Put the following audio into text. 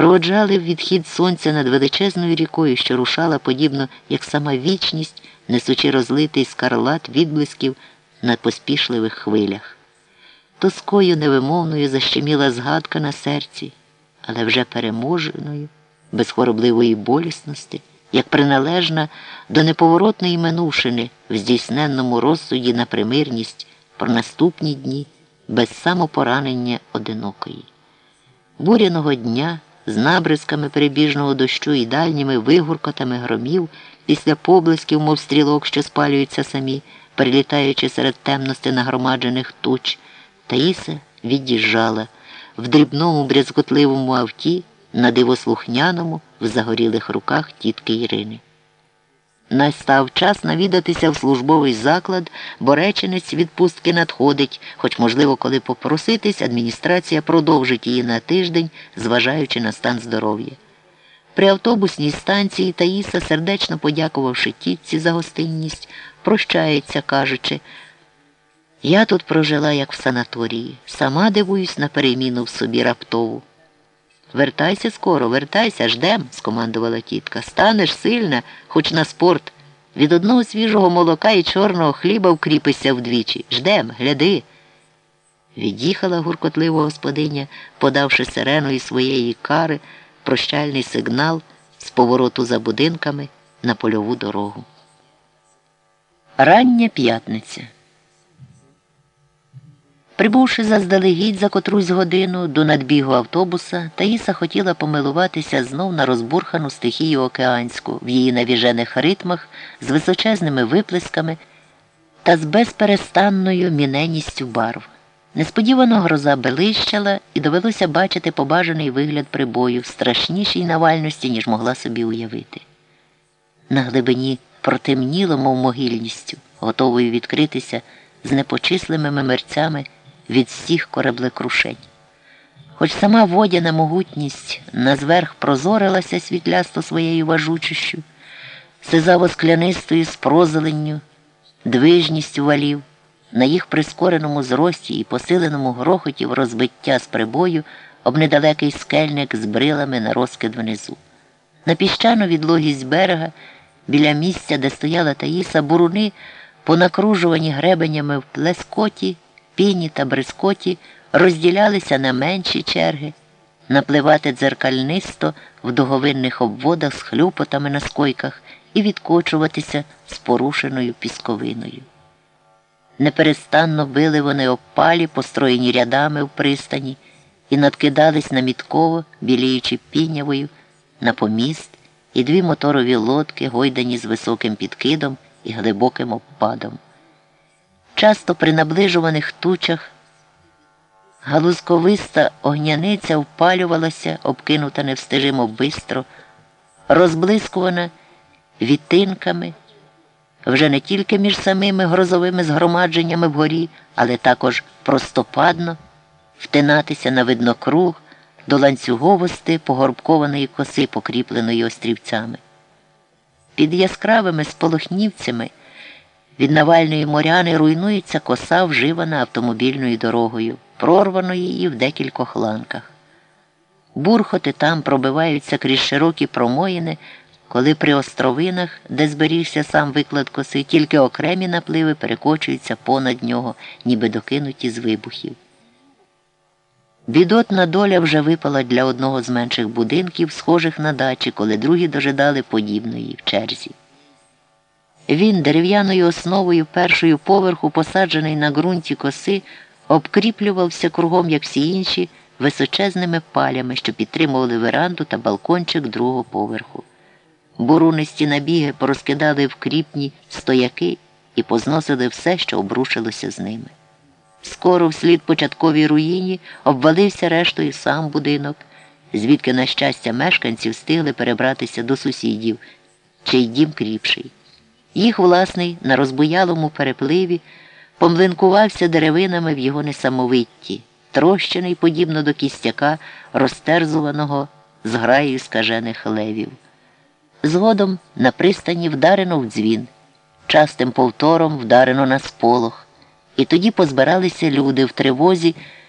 проводжали відхід сонця над величезною рікою, що рушала подібно, як сама вічність, несучи розлитий скарлат відблисків на поспішливих хвилях. Тоскою невимовною защеміла згадка на серці, але вже переможеною, без хворобливої болісності, як приналежна до неповоротної минувшини в здійсненному розсуді на примирність про наступні дні без самопоранення одинокої. Буряного дня з набризками перебіжного дощу і дальніми вигуркотами громів після поблисків, мов стрілок, що спалюються самі, перелітаючи серед темності нагромаджених туч, Таїса від'їжджала в дрібному брязкотливому авті на дивослухняному в загорілих руках тітки Ірини. Настав час навідатися в службовий заклад, бо реченець відпустки надходить, хоч, можливо, коли попроситись, адміністрація продовжить її на тиждень, зважаючи на стан здоров'я. При автобусній станції Таїса, сердечно подякувавши тітці за гостинність, прощається, кажучи, я тут прожила, як в санаторії, сама дивуюсь на переміну в собі раптову. Вертайся скоро, вертайся, ждем, скомандувала тітка. Станеш сильна, хоч на спорт. Від одного свіжого молока і чорного хліба вкріпишся вдвічі. Ждем, гляди. Від'їхала гуркотливо господиня, подавши сирену із своєї кари, прощальний сигнал з повороту за будинками на польову дорогу. Рання п'ятниця. Прибувши заздалегідь за котрусь годину до надбігу автобуса, Таїса хотіла помилуватися знов на розбурхану стихію океанську в її навіжених ритмах з височезними виплесками та з безперестанною міненістю барв. Несподівано гроза белищала і довелося бачити побажаний вигляд прибою в страшнішій навальності, ніж могла собі уявити. На глибині протемніло, мов могильністю, готовою відкритися з непочислимими мерцями від всіх кораблекрушень. Хоч сама водяна могутність назверх прозорилася світлясто своєю важучістю, сизаво склянистою спрозеленню, движністю валів, на їх прискореному зрості і посиленому грохоті в розбиття з прибою об недалекий скельник з брилами на розкид внизу. На піщану відлогість берега, біля місця, де стояла Таїса, буруни, понакружувані гребенями в плескоті, піні та брискоті розділялися на менші черги, напливати дзеркальнисто в договинних обводах з хлюпотами на скойках і відкочуватися з порушеною пісковиною. Неперестанно били вони опалі, построєні рядами в пристані, і надкидались на мітково, біліючи пінявою, на поміст і дві моторові лодки, гойдані з високим підкидом і глибоким обпадом. Часто при наближуваних тучах галузковиста огняниця впалювалася, обкинута невстижимо бистро, розблискувана вітинками, вже не тільки між самими грозовими згромадженнями вгорі, але також простопадно втинатися на виднокруг до ланцюговости погорбкованої коси, покріпленої острівцями. Під яскравими сполохнівцями від Навальної моряни руйнується коса, вживана автомобільною дорогою, прорвано її в декількох ланках. Бурхоти там пробиваються крізь широкі промоїни, коли при островинах, де зберігся сам виклад коси, тільки окремі напливи перекочуються понад нього, ніби докинуті з вибухів. Бідотна доля вже випала для одного з менших будинків, схожих на дачі, коли другі дожидали подібної в черзі. Він дерев'яною основою першою поверху, посаджений на ґрунті коси, обкріплювався кругом, як всі інші, височезними палями, що підтримували веранду та балкончик другого поверху. Бурунисті набіги порозкидали в кріпні стояки і позносили все, що обрушилося з ними. Скоро вслід початковій руїні обвалився рештою сам будинок, звідки, на щастя, мешканці встигли перебратися до сусідів, чий дім кріпший. Їх власний на розбуялому перепливі помлинкувався деревинами в його несамовитті, трощений, подібно до кістяка, розтерзуваного зграєю скажених левів. Згодом на пристані вдарено в дзвін, частим повтором вдарено на сполох, і тоді позбиралися люди в тривозі.